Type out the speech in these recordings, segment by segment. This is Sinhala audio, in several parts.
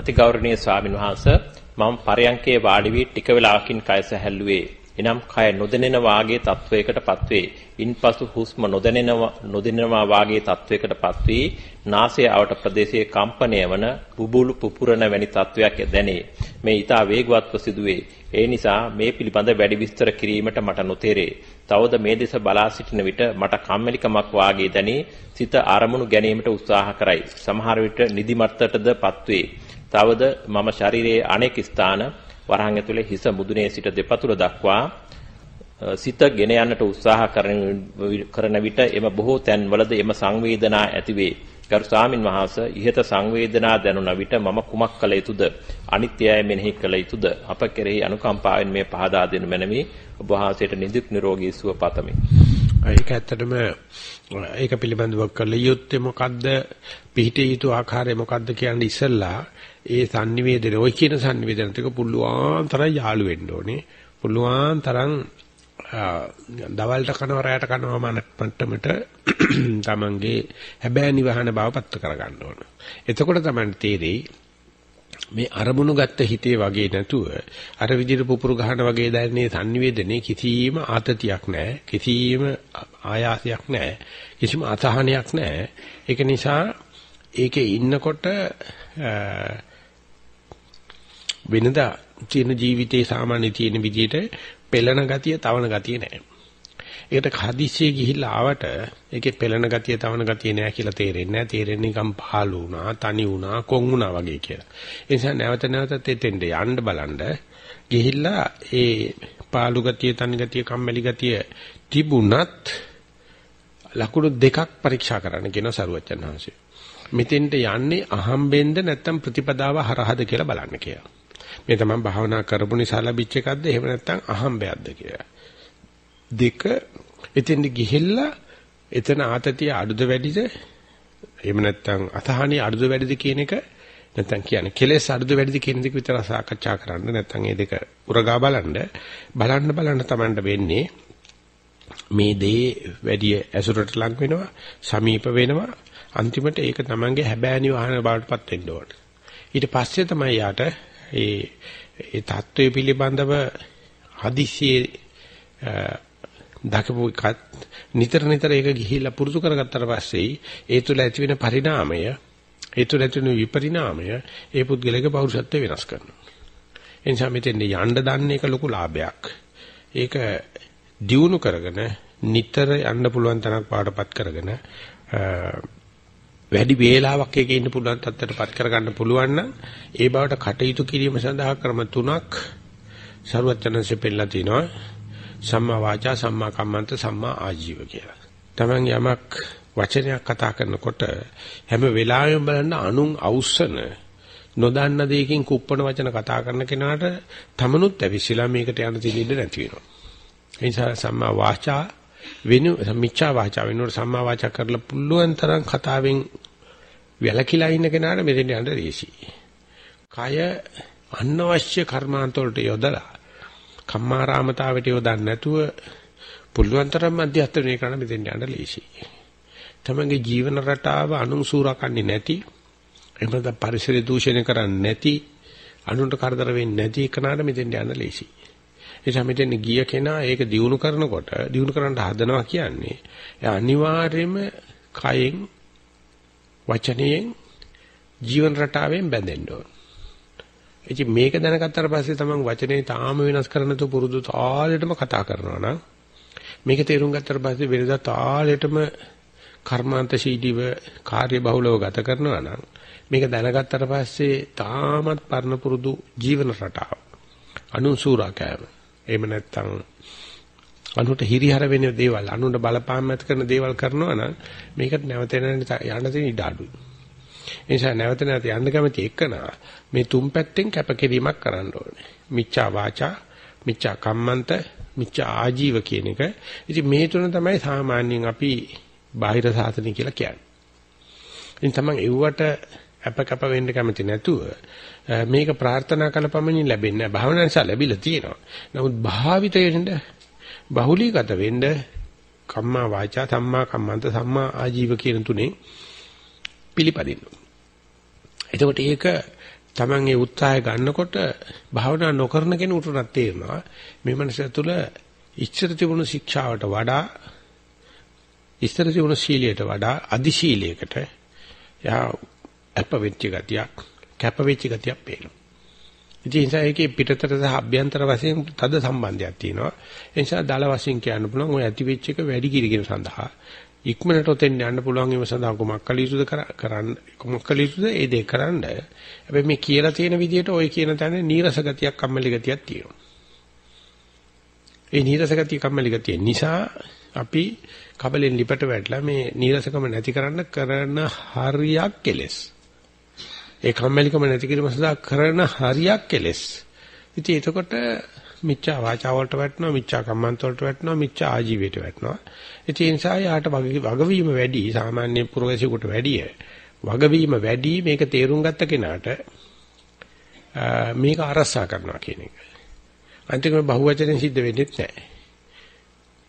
අතිගෞරවනීය ස්වාමින් වහන්සේ මම පරයන්කේ වාඩි වී ටික වේලාවකින් කය සැහැල්ලුවේ. එනම් කය නොදැනෙන වාගේ තත්වයකටපත් වේ. ඉන්පසු හුස්ම නොදැනෙනවා නොදැනෙනවා වාගේ තත්වයකටපත් වී නාසයේ අවට ප්‍රදේශයේ කම්පනය වන බුබුලු පුපුරන වැනි තත්වයක් දැනේ. මේ ඊට වේගවත්ව සිදුවේ. ඒ නිසා මේ පිළිබඳ වැඩි විස්තර කිරීමට මට නොතේරේ. තවද මේ දෙස බලා සිටින විට මට කම්මැලිකමක් වාගේ දැනී සිත අරමුණු ගැනීමට උත්සාහ කරයි. සමහර විට නිදිමතටදපත් වේ. තවද මම ශරීරයේ අනෙක් ස්ථාන වරහන් ඇතුලේ හිස මුදුනේ සිට දෙපතුල දක්වා සිත ගෙන යන්නට උත්සාහ කරන විට එම බොහෝ තැන්වලද එම සංවේදනා ඇතිවේ. ගරු ස්වාමින් වහන්සේ ඉහත සංවේදනා දැනුණ විට මම කුමක් කළ යුතුද? අනිත්‍යය මෙනෙහි කළ යුතුද? අප කෙරෙහි අනුකම්පාවෙන් මේ පහදා දෙනු මැනවි. ඔබ වහන්සේට නිදුක් නිරෝගී සුව පතමි. ඒක ඇත්තටම ඒක පිළිබඳව කළ යුත්තේ මොකද්ද? පිහිටිය යුතු ආකාරය මොකද්ද කියන්නේ ඉස්සල්ලා ඒ sannivedana ඔය කියන sannivedana ටික පුළුවන් තරම් යාළු වෙන්න ඕනේ. පුළුවන් තරම් දවල්ට කනවා රැයට කනවා මට්ටමට තමන්ගේ හැබෑ නිවහන බව පත්ත කරගන්න ඕන. එතකොට තමයි තේරෙයි මේ අරමුණු ගත්ත හිතේ වගේ නැතුව අර විදිහට පුපුරු ගහන වගේ දැනන්නේ sannivedanaye කිසිම ආතතියක් නැහැ කිසිම ආයාසයක් නැහැ කිසිම අසහනයක් නැහැ ඒක නිසා ඒකේ ඉන්නකොට වෙනදා තියෙන ජීවිතේ සාමාන්‍ය තියෙන විදිහට පෙළෙන ගතිය, තවන ගතිය නැහැ. ඒකට හදිස්සියේ ගිහිල්ලා ආවට ඒකේ පෙළෙන ගතිය, තවන ගතිය නැහැ කියලා තේරෙන්නේ නැහැ. තේරෙන්නේ නිකන් පහළ වුණා, තනි වුණා, කොන් වුණා වගේ කියලා. ඒ නිසා නැවත නැවතත් එතෙන්ට යන්න බලන්න ගිහිල්ලා ඒ පාළු ගතිය, තනි ගතිය, කම්මැලි ගතිය තිබුණත් ලකුණු දෙකක් පරීක්ෂා කරන්න කියන සරුවච්චන් වහන්සේ. මෙතෙන්ට යන්නේ අහම්බෙන්ද නැත්නම් ප්‍රතිපදාව හරහද කියලා බලන්න කියලා. මේ තමයි භාවනා කරපු නිසා ලැබිච්ච එකක්ද? එහෙම නැත්නම් අහම්බයක්ද කියලා. දෙක එතෙන්ද ගිහිල්ලා එතන ආතතිය අඩුද වැඩිද? එහෙම නැත්නම් අසහනිය අඩුද වැඩිද කියන එක නැත්නම් කියන්නේ කෙලෙස් අඩුද වැඩිද කියන එක විතර සාකච්ඡා කරන්න. නැත්නම් මේ දෙක උරගා බලන්න. බලන්න බලන්න තමන්ට වෙන්නේ මේ දේ වැඩි ඇසුරට ලං වෙනවා සමීප වෙනවා. අන්තිමට ඒක තමන්ගේ හැබෑනි වහන බවටපත් වෙන්න ඕන. ඊට පස්සේ තමයි යාට ඒ ඒ தત્ත්වය පිළිබඳව හදිසියේ දකපු එකත් නිතර නිතර ඒක ගිහිලා පුරුදු කරගත්තට පස්සේ ඒ තුළ ඇතිවෙන පරිණාමය ඒ තුළ ඇතිවෙන විපරිණාමය ඒ පුද්ගලයාගේ පෞරුෂත්වය වෙනස් කරනවා. එනිසා මෙතෙන් යන්න දන්න එක ලොකු ලාභයක්. ඒක දියුණු කරගෙන නිතර යන්න පුළුවන් තරක් පාඩපත් කරගෙන වැඩි වේලාවක් එකේ ඉන්න පුළුවන් තත්ත්වයටපත් කරගන්න පුළුවන් නම් ඒ බවට කටයුතු කිරීම සඳහා ක්‍රම තුනක් ਸਰවඥන්සේ පෙන්නලා තිනවා සම්මා වාචා සම්මා කම්මන්ත සම්මා ආජීව කියලා. Taman යමක් වචනයක් කතා කරනකොට හැම වෙලාවෙම බලන්න අනුන් අවුස්සන නොදන්න දෙයකින් කුප්පණ වචන කතා කරන කෙනාට තමනුත් ඇවිස්සලා මේකට යන්න දෙන්නේ නැති වෙනවා. ඒ නිසා සම්මා වාචා වෙනු මිච්ඡා වාචා වෙනුවට සම්මා වාචා කරලා පුළුවන් තරම් කතාවෙන් වැළකීලා ඉන්න කෙනාට මෙතෙන් යන්න ලේසියි. කය අනවශ්‍ය කර්මාන්ත වලට යොදලා කම්මාරාමතාවට යොදන්න නැතුව පුළුවන් තරම් මධ්‍යස්ථණය කරන මෙතෙන් යන්න ලේසියි. තමගේ ජීවන රටාව අනුසූරකන්නේ නැති එහෙම නැත්නම් පරිසර දූෂණය කරන්නේ නැති අනුන්ට කරදර වෙන්නේ නැති කෙනාට මෙතෙන් යන්න ලේසියි. නිසා මෙතන ගිය කෙනා ඒක දිනු කරනකොට දිනු කරන්න හදනවා කියන්නේ එයා අනිවාර්යයෙන්ම කයෙන් වචනයෙන් ජීවන රටාවෙන් බැඳෙන්න ඕන. ඉතින් මේක දැනගත්තාට පස්සේ තමන් වචනේ තාම වෙනස් කරන්න තු පුරුදු තාලෙටම කතා කරනවා නම් මේක තේරුම් ගත්තාට පස්සේ වෙනදා තාලෙටම කර්මාන්තශීලීව කාර්ය බහුලව ගත කරනවා නම් මේක දැනගත්තාට පස්සේ තාමත් පරණ පුරුදු ජීවන රටාව අනුසූරා කෑම එහෙම නැත්නම් අනුන්ට හිරිහර වෙන දේවල් අනුන්ට බලපාන්න ඇති කරන දේවල් කරනවා නම් මේකට නැවත යන්න තියෙන ඉඩ අඩුයි. ඒ නිසා නැවත නැවත යන්න කැමති එකනා මේ තුන් පැත්තෙන් කැපකිරීමක් කරන්න ඕනේ. මිච්ඡා වාචා, මිච්ඡා කම්මන්ත, මිච්ඡා ආජීව කියන එක. ඉතින් මේ තුන තමයි සාමාන්‍යයෙන් අපි බාහිර සාසනය කියලා කියන්නේ. ඉතින් තමන් එව්වට අපකප වෙන්න කැමති නැතුව මේක ප්‍රාර්ථනා කළ පමණින් ලැබෙන්නේ නැහැ. භාවනා නිසා ලැබිලා තියෙනවා. නමුත් භාවිතයෙන්ද බහුලීගත වෙන්න කම්මා වාචා සම්මා කම්මන්ත සම්මා ආජීව කියන තුනේ පිළිපදින්න. එතකොට ඒක Taman ඒ උත්සාහය ගන්නකොට භාවනා නොකරන කෙනෙකුට උනත් තේරෙනවා මේ මනස තුළ ඉච්ඡර තිබුණු ශික්ෂාවට වඩා ඉස්තර තිබුණු සීලයට වඩා අදි සීලයකට යා අප වෙච්ච ගතියක් කැප වෙච්ච ගතියක් පේනවා. ඉතින් ඒ නිසා ඒකේ පිටතට සහ අභ්‍යන්තර වශයෙන් තද සම්බන්ධයක් තියෙනවා. ඒ නිසා දල වශයෙන් කියන්න පුළුවන් ඔය ඇති වෙච්ච එක වැඩි කිරීම සඳහා ඉක්මනට ඔතෙන් යන්න පුළුවන් ඒව සඳහා කුමක් කළ යුතුද කරන්න කුමක් කළ යුතුද ඒ දේ කරන්න. හැබැයි මේ කියලා තියෙන විදිහට ඔය කියන තැන නීරස ගතියක් කම්මැලි ගතියක් තියෙනවා. ඒ නීරස ගතිය කම්මැලි ගතිය නිසා අපි කබලෙන් ලිපට වැටලා මේ නීරසකම නැති කරන්න කරන හරියක් කෙලස්. ඒ කම්මැලිකම නැති කිරීම සඳහා කරන හරියක් කෙලස්. ඉතින් එතකොට මිච්ඡා වාචා වලට වැටෙනවා, මිච්ඡා කම්මන්ත වලට වැටෙනවා, මිච්ඡා ආජීවයට වැටෙනවා. ඉතින් ඒ නිසා යාට වගවීම වැඩි සාමාන්‍ය පුරවැසියෙකුට වැඩිය. වගවීම වැඩි මේක තේරුම් ගත්ත කෙනාට මේක අරසා කරනවා කියන එක. අන්තිමට බහුවචනෙන් සිද්ධ වෙන්නේ නැහැ.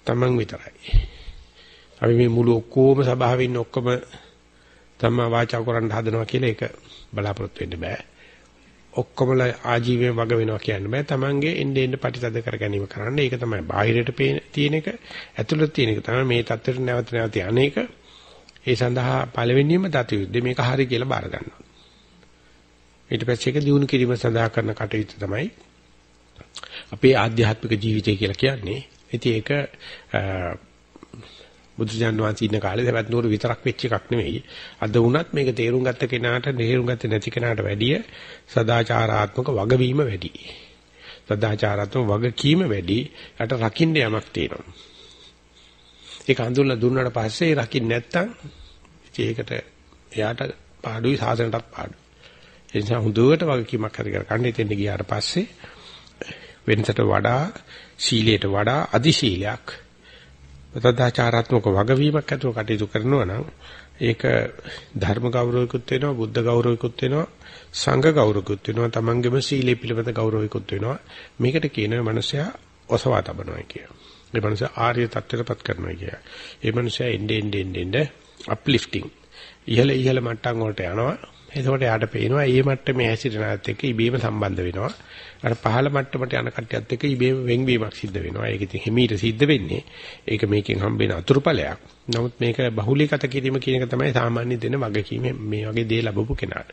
Taman විතරයි. අපි මේ මුළු ඔක්කොම සභාවේ ඉන්න ඔක්කොම තමා වාචා කරන්න හදනවා කියලා ඒක බලාපොරොත්තු වෙන්න බෑ. ඔක්කොමලා ආජීවයෙන් වග වෙනවා කියන්න බෑ. Tamange එnde end ප්‍රතිතද කර ගැනීම කරන්න. ඒක තමයි බාහිරට තියෙන එක. ඇතුළත තියෙන එක තමයි මේ தත්ත්වයට නැවත නැවත අනේක. ඒ සඳහා පළවෙනියම දත යුද්ධ මේක හරි කියලා බාර ගන්නවා. ඊට පස්සේ ඒක දිනු කිරීම සඳහා කරන කටයුතු තමයි අපේ ආධ්‍යාත්මික ජීවිතය කියලා කියන්නේ. ඉතින් ඒක බුදුජාන් වහන්සේ ඉන්න කාලේ සවැත් නුවර විතරක් වෙච්ච එකක් නෙවෙයි. අද වුණත් මේක තේරුම් ගත්ත කෙනාට තේරුම් ගත්තේ නැති කෙනාට වැඩිය සදාචාරාත්මක වගවීම වැඩි. සදාචාරාත්මක වගකීම වැඩි. යට රකින්න යමක් තියෙනවා. ඒක අඳුල්ලා දුන්නාට පස්සේ රකින්න නැත්තම් ඒකට එයාට පාඩුයි සාසනටත් පාඩුයි. ඒ නිසා හුදුවට වගකීමක් හරි කරගන්න ඉතින් ගියාට පස්සේ වෙනසට වඩා සීලයට වඩා අදි සීලයක් සදාචාරාත්මක වගවීමක් ඇතුව කටයුතු කරනවා නම් ඒක ධර්ම ගෞරවයකුත් වෙනවා බුද්ධ ගෞරවයකුත් වෙනවා සංඝ ගෞරවයකුත් වෙනවා තමන්ගේම සීලේ පිළිපද ගෞරවයකුත් වෙනවා මේකට කියනවා මනුස්සයා ඔසවා තබනවා කිය. ඒ මනුස්සයා ආර්ය තත්ත්වයටපත් කරනවා කිය. ඒ මනුස්සයා එන්නේ එන්නේ එන්නේ අප්ලිෆ්ටිං ඉහළ ඉහළ මට්ටම් වලට යනවා. එතකොට යාට පේනවා මේ මට්ටමේ හැසිරෙන අයත් එක්ක ඉබේම සම්බන්ධ වෙනවා. අර පහළ මට්ටමට යන කට්ටියත් එක්ක ඉබේම වෙන්වීමක් සිද්ධ වෙනවා. ඒක ඉතින් හිමීට සිද්ධ වෙන්නේ. ඒක මේකෙන් හම්බෙන අතුරුඵලයක්. නමුත් මේක බහුලීගත කිරීම කියන එක තමයි සාමාන්‍ය දෙන වගකීම මේ වගේ දේ ලැබපු කෙනාට.